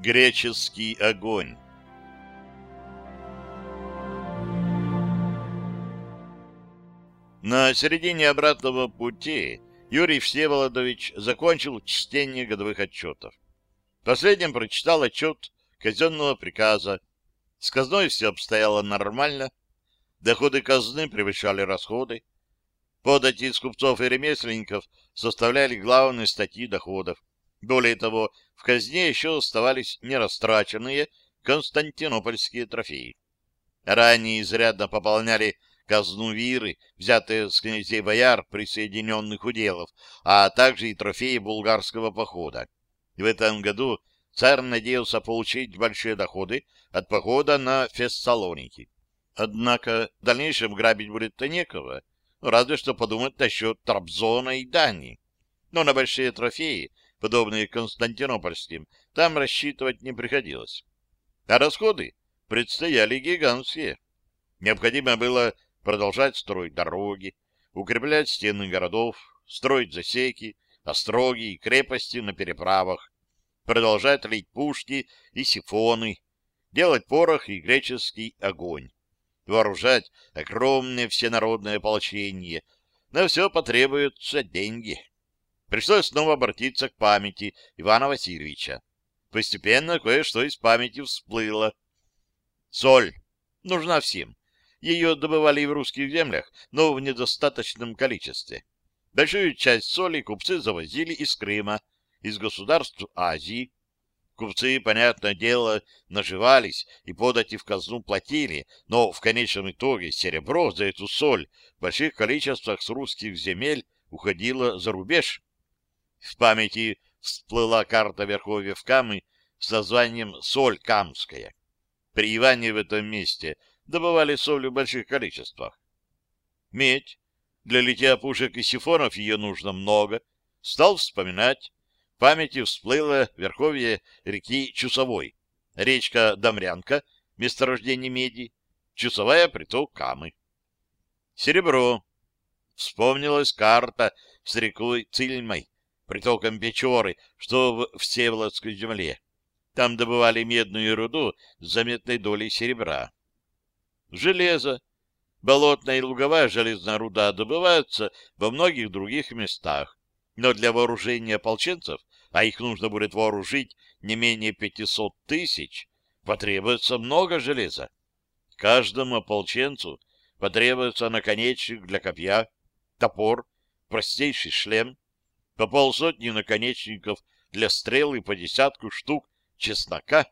Греческий огонь На середине обратного пути Юрий Всеволодович закончил чтение годовых отчетов. Последним прочитал отчет казенного приказа. С казной все обстояло нормально. Доходы казны превышали расходы. Подати из купцов и ремесленников составляли главные статьи доходов. Более того, в казне еще оставались нерастраченные константинопольские трофеи. Ранее изрядно пополняли казну виры, взятые с князей бояр присоединенных уделов, а также и трофеи булгарского похода. В этом году царь надеялся получить большие доходы от похода на Фессалоники. Однако в дальнейшем грабить будет-то некого, ну, разве что подумать насчет Трабзона и Дании. Но на большие трофеи, подобные Константинопольским, там рассчитывать не приходилось. А расходы предстояли гигантские. Необходимо было продолжать строить дороги, укреплять стены городов, строить засеки, остроги и крепости на переправах, продолжать лить пушки и сифоны, делать порох и греческий огонь, вооружать огромное всенародное ополчение. На все потребуются деньги. Пришлось снова обратиться к памяти Ивана Васильевича. Постепенно кое-что из памяти всплыло. Соль нужна всем. Ее добывали и в русских землях, но в недостаточном количестве. Большую часть соли купцы завозили из Крыма, из государств Азии. Купцы, понятное дело, наживались и подати в казну платили, но в конечном итоге серебро за эту соль в больших количествах с русских земель уходило за рубеж. В памяти всплыла карта Верховьев Камы с названием «Соль Камская». При Иване в этом месте добывали соль в больших количествах. Медь. Для литья пушек и сифонов ее нужно много. Стал вспоминать. В памяти всплыло верховье реки Чусовой. Речка Домрянка, месторождение меди. Чусовая приток Камы. Серебро. Вспомнилась карта с рекой Цильмой, притоком Печоры, что в Всеволожской земле. Там добывали медную руду с заметной долей серебра. Железо. Болотная и луговая железная руда добываются во многих других местах. Но для вооружения ополченцев, а их нужно будет вооружить не менее 500 тысяч, потребуется много железа. Каждому ополченцу потребуется наконечник для копья, топор, простейший шлем, по полсотни наконечников для стрел и по десятку штук чеснока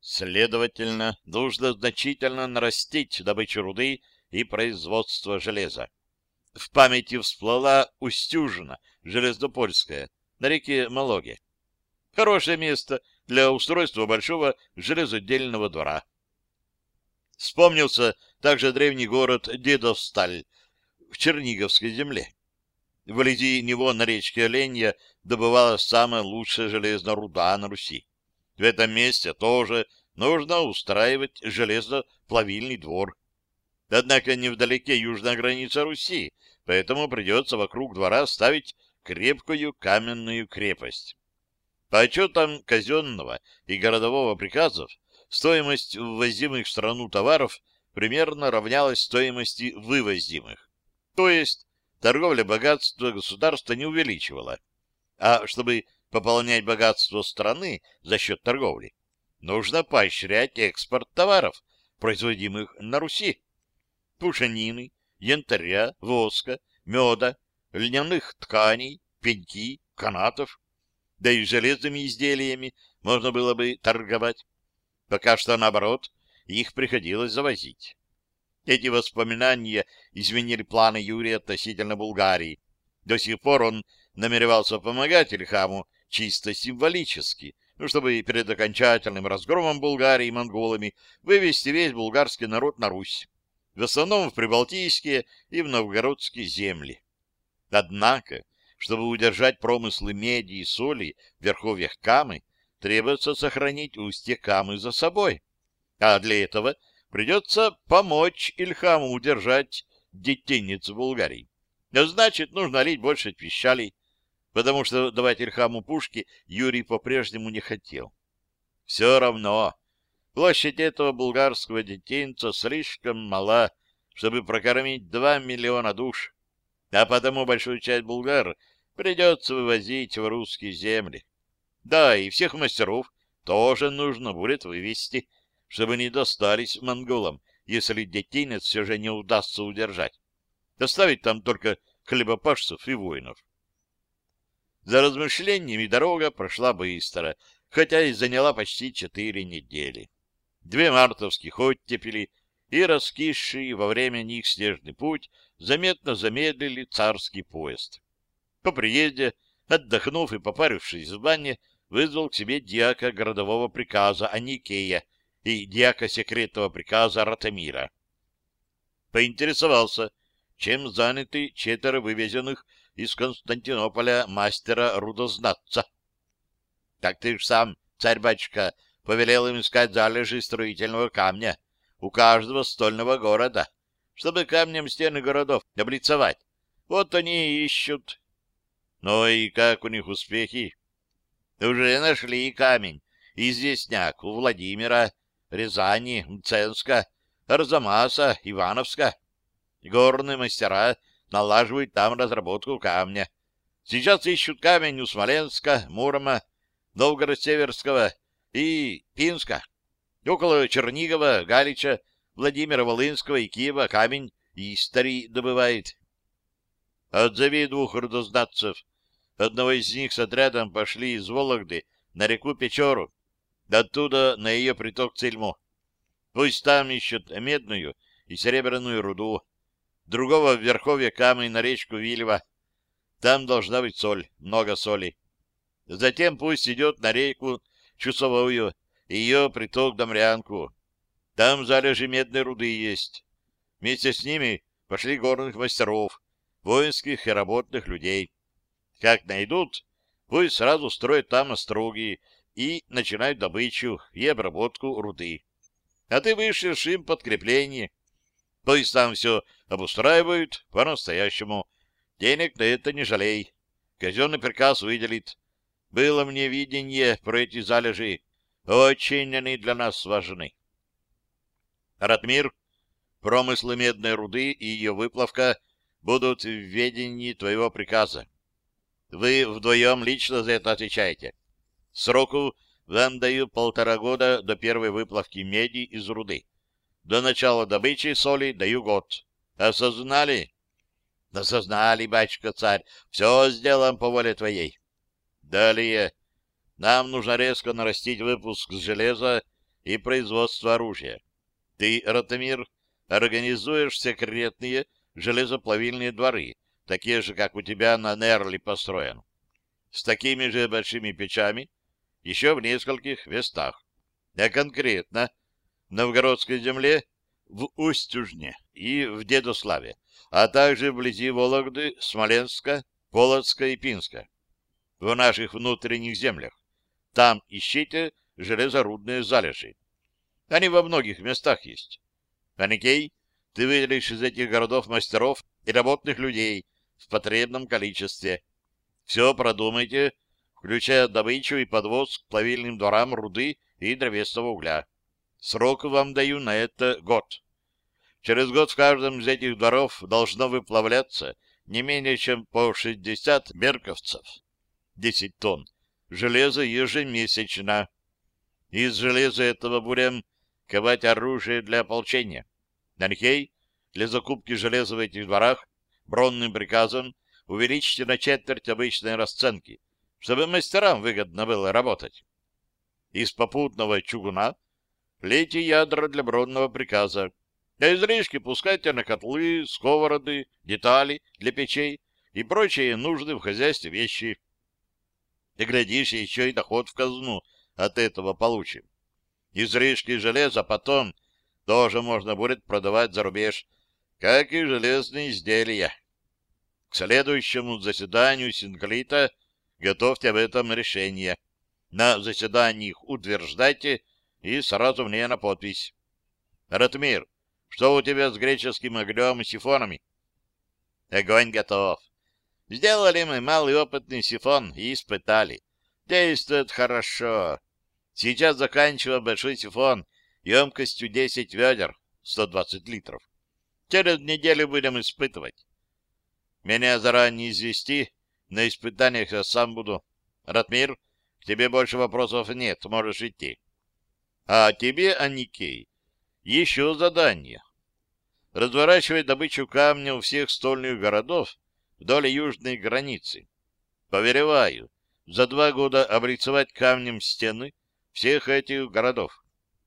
Следовательно, нужно значительно нарастить добычу руды и производство железа. В памяти всплыла Устюжина, железнопольская, на реке Малоге. Хорошее место для устройства большого железодельного двора. Вспомнился также древний город Дедовсталь в Черниговской земле. Вблизи него на речке Оленья добывалась самая лучшая железная руда на Руси. В этом месте тоже нужно устраивать железоплавильный двор. Однако невдалеке южная граница Руси, поэтому придется вокруг двора ставить крепкую каменную крепость. По отчетам казенного и городового приказов, стоимость ввозимых в страну товаров примерно равнялась стоимости вывозимых. То есть торговля богатства государства не увеличивала. А чтобы пополнять богатство страны за счет торговли, нужно поощрять экспорт товаров, производимых на Руси. Пушанины, янтаря, воска, меда, льняных тканей, пеньки, канатов. Да и железными изделиями можно было бы торговать. Пока что, наоборот, их приходилось завозить. Эти воспоминания изменили планы Юрия относительно Булгарии. До сих пор он намеревался помогать Ильхаму чисто символически, ну, чтобы перед окончательным разгромом Булгарии и монголами вывести весь булгарский народ на Русь, в основном в прибалтийские и в новгородские земли. Однако, чтобы удержать промыслы меди и соли в верховьях Камы, требуется сохранить устье Камы за собой. А для этого придется помочь Ильхаму удержать детенец Булгарии. Значит, нужно лить больше пищалей, потому что давать Ильхаму пушки Юрий по-прежнему не хотел. Все равно площадь этого булгарского детинца слишком мала, чтобы прокормить два миллиона душ, а потому большую часть булгар придется вывозить в русские земли. Да, и всех мастеров тоже нужно будет вывести, чтобы не достались монголам, если детинец все же не удастся удержать. Оставить там только хлебопашцев и воинов. За размышлениями дорога прошла быстро, хотя и заняла почти четыре недели. Две мартовских оттепели и раскисший во время них снежный путь заметно замедлили царский поезд. По приезде, отдохнув и попарившись в бане, вызвал к себе дьяка городового приказа Аникея и дьяка секретного приказа Ратамира. Поинтересовался, чем заняты четверо вывезенных из Константинополя мастера-рудознатца. — Так ты ж сам, царь-батюшка, повелел им искать залежи строительного камня у каждого стольного города, чтобы камнем стены городов облицовать. Вот они и ищут. Ну и как у них успехи? Уже нашли камень. Известняк у Владимира, Рязани, Мценска, Арзамаса, Ивановска. Горные мастера налаживают там разработку камня. Сейчас ищут камень у Смоленска, Мурома, Новгород-Северского и Пинска. Около Чернигова, Галича, Владимира Волынского и Киева камень Истори добывает. Отзови двух родознатцев. Одного из них с отрядом пошли из Вологды на реку Печору, оттуда на ее приток Цельму. Пусть там ищут медную и серебряную руду. Другого в Верховье камень на речку Вильва. Там должна быть соль, много соли. Затем пусть идет на реку Чусовую, ее приток Домрянку. Там залежи медной руды есть. Вместе с ними пошли горных мастеров, воинских и работных людей. Как найдут, пусть сразу строят там остроги и начинают добычу и обработку руды. А ты вышлешь им подкрепление. Пусть там все обустраивают по-настоящему. Денег на это не жалей. Казенный приказ выделит. Было мне видение про эти залежи. Очень они для нас важны. Ратмир, промыслы медной руды и ее выплавка будут в ведении твоего приказа. Вы вдвоем лично за это отвечаете. Сроку вам даю полтора года до первой выплавки меди из руды. До начала добычи соли даю год. Осознали? Осознали, батюшка-царь. Все сделаем по воле твоей. Далее. Нам нужно резко нарастить выпуск железа и производство оружия. Ты, Ратамир, организуешь секретные железоплавильные дворы, такие же, как у тебя на Нерли построен, с такими же большими печами, еще в нескольких местах. А конкретно в Новгородской земле, в Устюжне и в Дедославе, а также вблизи Вологды, Смоленска, Полоцка и Пинска. В наших внутренних землях. Там ищите железорудные залежи. Они во многих местах есть. Аникей, ты выделишь из этих городов мастеров и работных людей, в потребном количестве. Все продумайте, включая добычу и подвоз к плавильным дворам руды и древесного угля. Срок вам даю на это год. Через год в каждом из этих дворов должно выплавляться не менее чем по 60 мерковцев, 10 тонн, железа ежемесячно. Из железа этого будем ковать оружие для ополчения. Нархей, для закупки железа в этих дворах бронным приказом увеличьте на четверть обычной расценки, чтобы мастерам выгодно было работать. Из попутного чугуна лейте ядра для бронного приказа, а излишки пускайте на котлы, сковороды, детали для печей и прочие нужные в хозяйстве вещи. И, глядишь, еще и доход в казну от этого получим. Излишки железа потом тоже можно будет продавать за рубеж, как и железные изделия. К следующему заседанию Синклита готовьте об этом решение. На заседании их утверждайте и сразу мне на подпись. Ратмир, что у тебя с греческим огнем и сифонами? Огонь готов. Сделали мы малый опытный сифон и испытали. Действует хорошо. Сейчас заканчиваю большой сифон емкостью 10 ведер, 120 литров. Через неделю будем испытывать. Меня заранее извести, на испытаниях я сам буду. Ратмир, к тебе больше вопросов нет, можешь идти. А тебе, Аникей, еще задание. Разворачивать добычу камня у всех стольных городов вдоль южной границы. Повереваю, за два года облицевать камнем стены всех этих городов.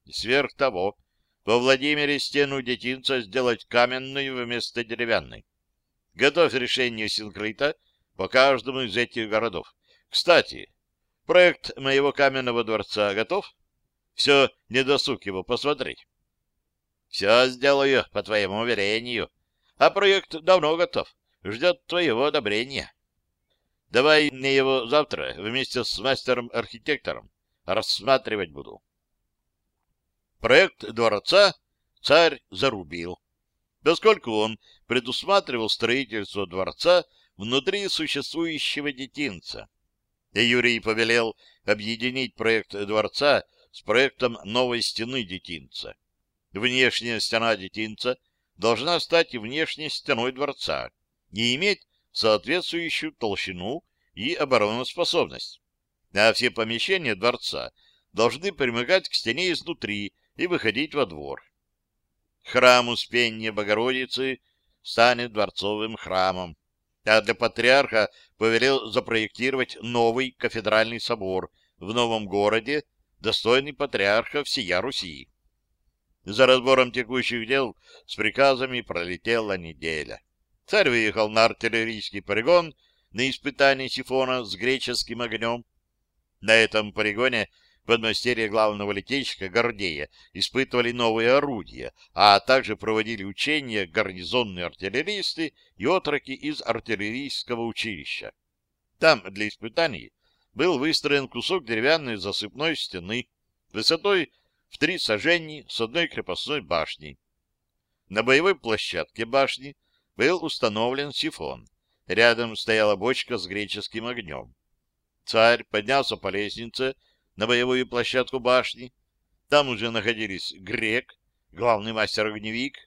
Сверх того, во Владимире стену детинца сделать каменную вместо деревянной. Готовь решение синкрита по каждому из этих городов. Кстати, проект моего каменного дворца готов? Все, не досуг его посмотреть. Все сделаю по твоему уверению. А проект давно готов. Ждет твоего одобрения. Давай мне его завтра вместе с мастером-архитектором рассматривать буду. Проект дворца царь зарубил, поскольку он предусматривал строительство дворца внутри существующего детинца. И Юрий повелел объединить проект дворца с проектом новой стены детинца. Внешняя стена детинца должна стать внешней стеной дворца и иметь соответствующую толщину и обороноспособность. А все помещения дворца должны примыкать к стене изнутри и выходить во двор. Храм Успения Богородицы станет дворцовым храмом, а для патриарха повелел запроектировать новый кафедральный собор в новом городе, достойный патриарха всея Руси. За разбором текущих дел с приказами пролетела неделя. Царь выехал на артиллерийский полигон на испытание сифона с греческим огнем. На этом полигоне подмастерья главного летейщика Гордея испытывали новые орудия, а также проводили учения гарнизонные артиллеристы и отроки из артиллерийского училища. Там для испытаний был выстроен кусок деревянной засыпной стены высотой в три сажени с одной крепостной башней. На боевой площадке башни был установлен сифон. Рядом стояла бочка с греческим огнем. Царь поднялся по лестнице на боевую площадку башни. Там уже находились Грек, главный мастер-огневик,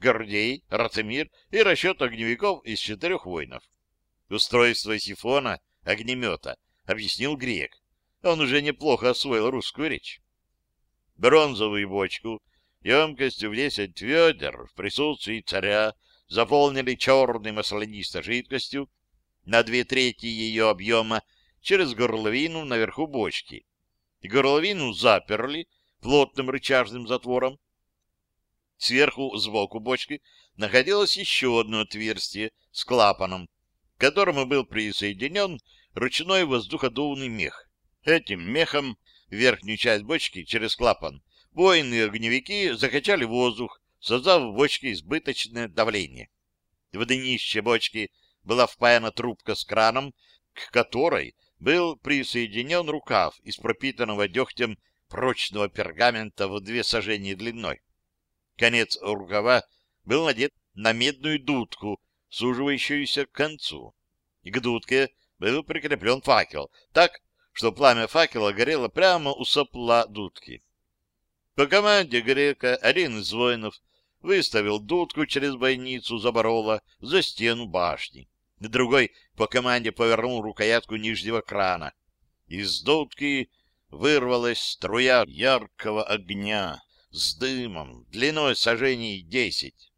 Гордей, Рацемир и расчет огневиков из четырех воинов. Устройство сифона, огнемета, объяснил Грек. Он уже неплохо освоил русскую речь бронзовую бочку емкостью в 10 ведер в присутствии царя заполнили черной маслянистой жидкостью на две трети ее объема через горловину наверху бочки. Горловину заперли плотным рычажным затвором. Сверху, сбоку бочки, находилось еще одно отверстие с клапаном, к которому был присоединен ручной воздуходувный мех. Этим мехом верхнюю часть бочки через клапан, воины и огневики закачали воздух, создав в бочке избыточное давление. В днище бочки была впаяна трубка с краном, к которой был присоединен рукав из пропитанного дегтем прочного пергамента в две сажения длиной. Конец рукава был надет на медную дудку, суживающуюся к концу. К дудке был прикреплен факел, так, что пламя факела горело прямо у сопла дудки. По команде грека один из воинов выставил дудку через бойницу Заборола за стену башни. Другой по команде повернул рукоятку нижнего крана. Из дудки вырвалась струя яркого огня с дымом, длиной сажений десять.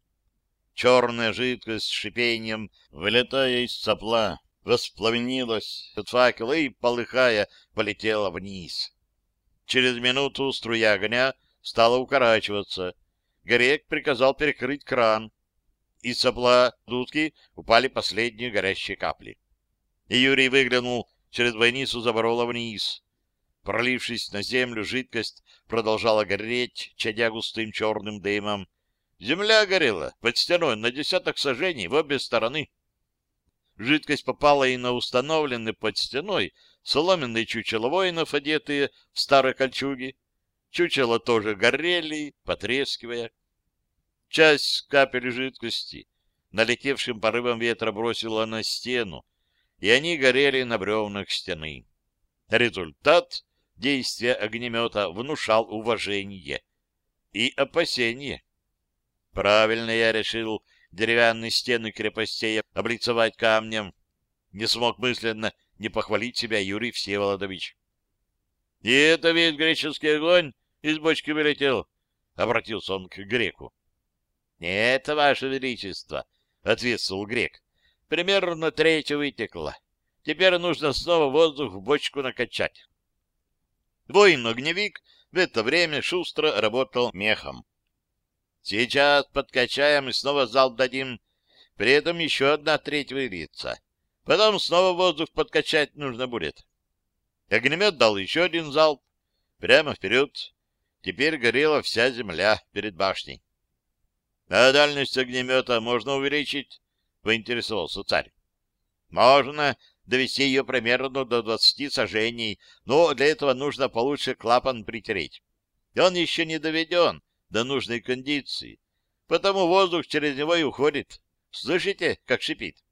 Черная жидкость с шипением, вылетая из сопла, воспламенилась от факела и, полыхая, полетела вниз. Через минуту струя огня стала укорачиваться. Грек приказал перекрыть кран. Из сопла дудки упали последние горящие капли. И Юрий выглянул через бойницу заборола вниз. Пролившись на землю, жидкость продолжала гореть, чадя густым черным дымом. Земля горела под стеной на десяток сажений в обе стороны. Жидкость попала и на установленные под стеной соломенные чучела воинов, одетые в старые кольчуги. Чучела тоже горели, потрескивая. Часть капель жидкости налетевшим порывом ветра бросила на стену, и они горели на бревнах стены. Результат действия огнемета внушал уважение и опасение. Правильно я решил деревянные стены крепостей облицевать камнем. Не смог мысленно не похвалить себя Юрий Всеволодович. — И это весь греческий огонь из бочки вылетел? — обратился он к греку. — Нет, ваше величество, — ответствовал грек. — Примерно треть вытекло. Теперь нужно снова воздух в бочку накачать. Воин-огневик в это время шустро работал мехом. Сейчас подкачаем и снова залп дадим. При этом еще одна треть выльется. Потом снова воздух подкачать нужно будет. Огнемет дал еще один залп. Прямо вперед. Теперь горела вся земля перед башней. — А дальность огнемета можно увеличить? — поинтересовался царь. — Можно довести ее примерно до двадцати сажений, но для этого нужно получше клапан притереть. Он еще не доведен до нужной кондиции, потому воздух через него и уходит. Слышите, как шипит?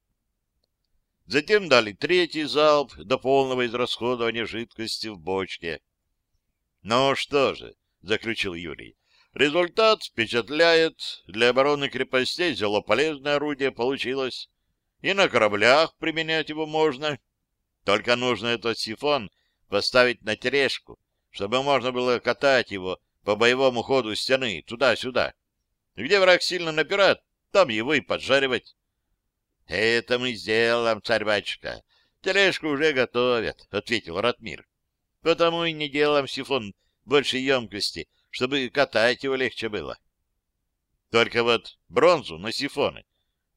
Затем дали третий залп до полного израсходования жидкости в бочке. Ну что же, заключил Юрий, результат впечатляет. Для обороны крепостей зело полезное орудие получилось. И на кораблях применять его можно. Только нужно этот сифон поставить на тележку, чтобы можно было катать его по боевому ходу стены туда-сюда. Где враг сильно напирает, там его и поджаривать. — Это мы сделаем, царь-батюшка. Тележку уже готовят, — ответил Ратмир. — Потому и не делаем сифон большей емкости, чтобы катать его легче было. Только вот бронзу на сифоны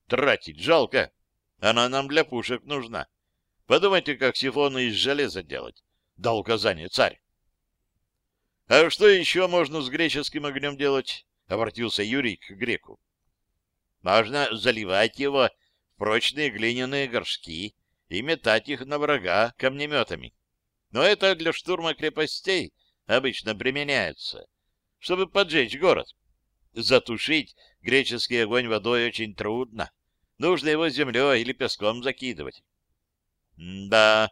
тратить жалко. Она нам для пушек нужна. Подумайте, как сифоны из железа делать. Дал указание царь. — А что еще можно с греческим огнем делать? — обратился Юрий к греку. — Можно заливать его в прочные глиняные горшки и метать их на врага камнеметами. Но это для штурма крепостей обычно применяется, чтобы поджечь город. Затушить греческий огонь водой очень трудно. Нужно его землей или песком закидывать. Да,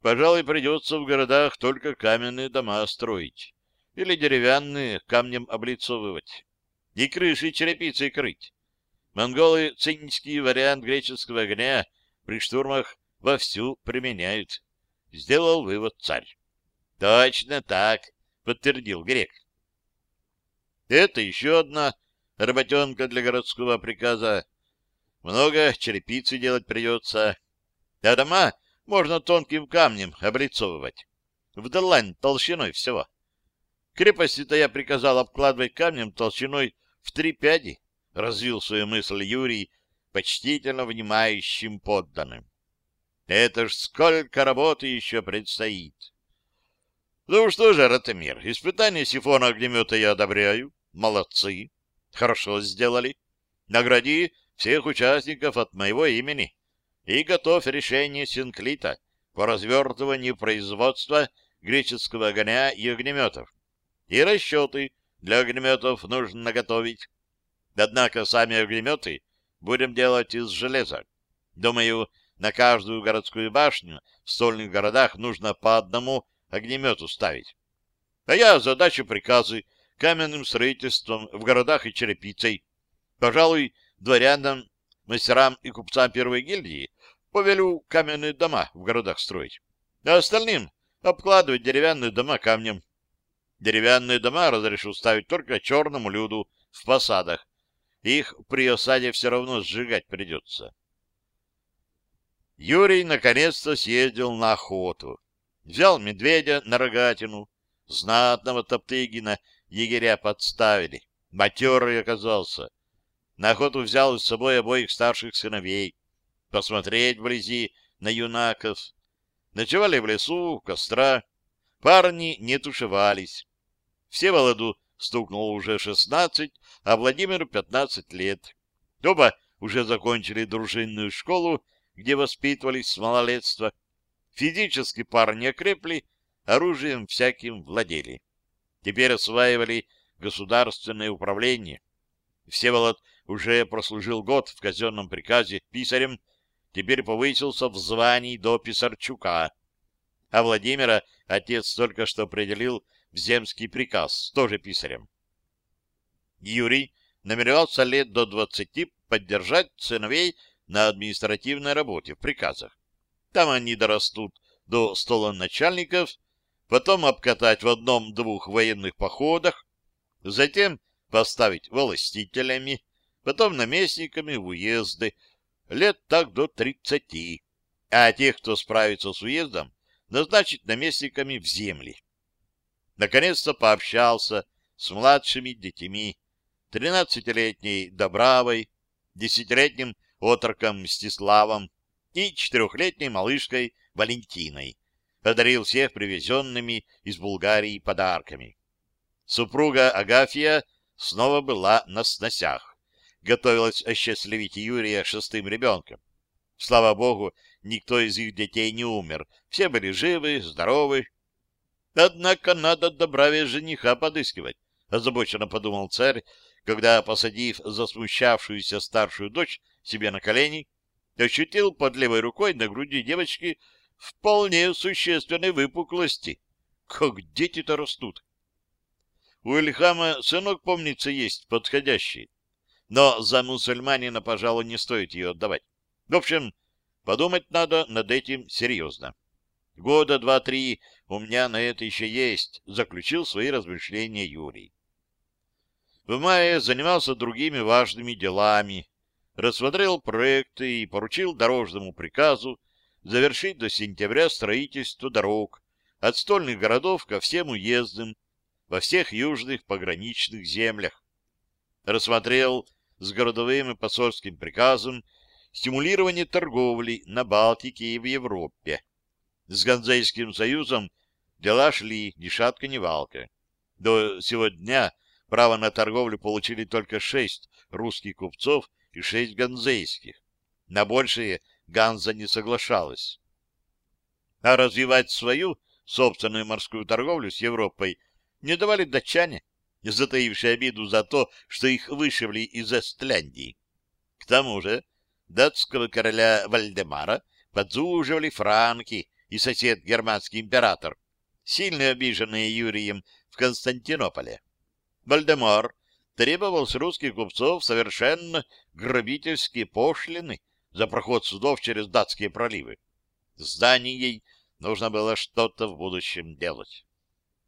пожалуй, придется в городах только каменные дома строить или деревянные камнем облицовывать и крыши черепицей крыть. Монголы цинический вариант греческого огня при штурмах вовсю применяют. Сделал вывод царь. Точно так, подтвердил грек. Это еще одна работенка для городского приказа. Много черепицы делать придется. А дома можно тонким камнем облицовывать. В длань толщиной всего. Крепости-то я приказал обкладывать камнем толщиной в три пяди, развил свою мысль Юрий, почтительно внимающим подданным. Это ж сколько работы еще предстоит. Ну что же, Ратамир, испытание сифона огнемета я одобряю. Молодцы. Хорошо сделали. Награди всех участников от моего имени и готовь решение Синклита по развертыванию производства греческого огня и огнеметов. И расчеты для огнеметов нужно готовить. Однако сами огнеметы будем делать из железа. Думаю, на каждую городскую башню в стольных городах нужно по одному огнемету ставить. А я задачу приказы каменным строительством в городах и черепицей. Пожалуй, дворянам мастерам и купцам первой гильдии повелю каменные дома в городах строить, а остальным обкладывать деревянные дома камнем. Деревянные дома разрешу ставить только черному люду в посадах. Их при осаде все равно сжигать придется. Юрий наконец-то съездил на охоту. Взял медведя на рогатину. Знатного Топтыгина егеря подставили. Матерый оказался. На охоту взял с собой обоих старших сыновей. Посмотреть вблизи на юнаков. Ночевали в лесу, костра. Парни не тушевались. Всеволоду стукнуло уже шестнадцать, а Владимиру пятнадцать лет. Оба уже закончили дружинную школу, где воспитывались с малолетства. Физически парни окрепли, оружием всяким владели. Теперь осваивали государственное управление. Всеволод уже прослужил год в казенном приказе писарем, теперь повысился в звании до писарчука. а Владимира отец только что определил в земский приказ, тоже писарем. Юрий намеревался лет до двадцати поддержать сыновей на административной работе в приказах. Там они дорастут до стола начальников, потом обкатать в одном-двух военных походах, затем поставить властителями, потом наместниками в уезды, лет так до тридцати, а тех, кто справится с уездом, назначить наместниками в земли. Наконец-то пообщался с младшими детьми, тринадцатилетней Добравой, десятилетним отроком Мстиславом и четырехлетней малышкой Валентиной, одарил всех привезенными из Булгарии подарками. Супруга Агафья снова была на сносях, готовилась осчастливить Юрия шестым ребенком. Слава богу, никто из их детей не умер, все были живы, здоровы. Однако надо добравее жениха подыскивать, озабоченно подумал царь, когда, посадив засмущавшуюся старшую дочь себе на колени, ощутил под левой рукой на груди девочки вполне существенной выпуклости. Как дети-то растут! У Ильхама сынок, помнится, есть подходящий, но за мусульманина, пожалуй, не стоит ее отдавать. В общем, подумать надо над этим серьезно. Года два-три у меня на это еще есть, заключил свои размышления Юрий. В мае занимался другими важными делами, рассмотрел проекты и поручил дорожному приказу завершить до сентября строительство дорог от стольных городов ко всем уездам во всех южных пограничных землях. Рассмотрел с городовым и посольским приказом стимулирование торговли на Балтике и в Европе. С Ганзейским союзом дела шли ни шатка, ни валка. До сего дня Право на торговлю получили только шесть русских купцов и шесть ганзейских. На большее Ганза не соглашалась. А развивать свою собственную морскую торговлю с Европой не давали датчане, затаившие обиду за то, что их вышибли из Эстляндии. К тому же датского короля Вальдемара подзуживали франки и сосед германский император, сильно обиженные Юрием в Константинополе. Вальдемар требовал с русских купцов совершенно грабительские пошлины за проход судов через датские проливы. С Данией нужно было что-то в будущем делать.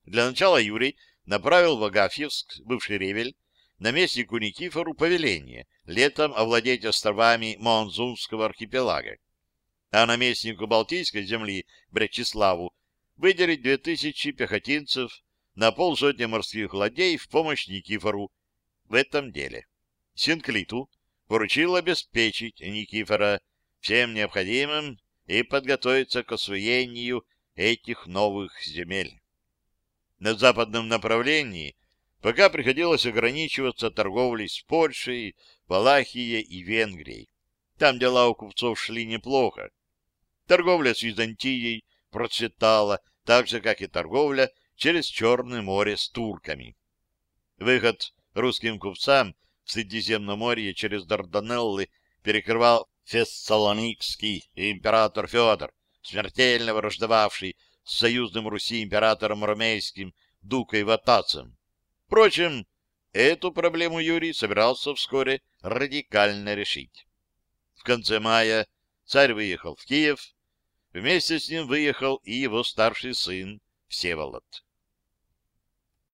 Для начала Юрий направил в Агафьевск, бывший Ревель, наместнику Никифору повеление летом овладеть островами Монзунского архипелага, а наместнику Балтийской земли Бречеславу выделить две тысячи пехотинцев на полсотни морских ладей в помощь Никифору в этом деле. Синклиту поручил обеспечить Никифора всем необходимым и подготовиться к освоению этих новых земель. На западном направлении пока приходилось ограничиваться торговлей с Польшей, Валахией и Венгрией. Там дела у купцов шли неплохо. Торговля с Византией процветала, так же, как и торговля через Черное море с турками. Выход русским купцам в Средиземноморье через Дарданеллы перекрывал Фессалоникский император Федор, смертельно враждовавший с союзным Руси императором ромейским Дукой Ватацем. Впрочем, эту проблему Юрий собирался вскоре радикально решить. В конце мая царь выехал в Киев, вместе с ним выехал и его старший сын Всеволод.